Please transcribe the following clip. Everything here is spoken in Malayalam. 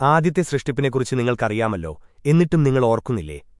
ആദ്യത്തെ സൃഷ്ടിപ്പിനെക്കുറിച്ച് നിങ്ങൾക്കറിയാമല്ലോ എന്നിട്ടും നിങ്ങൾ ഓർക്കുന്നില്ലേ?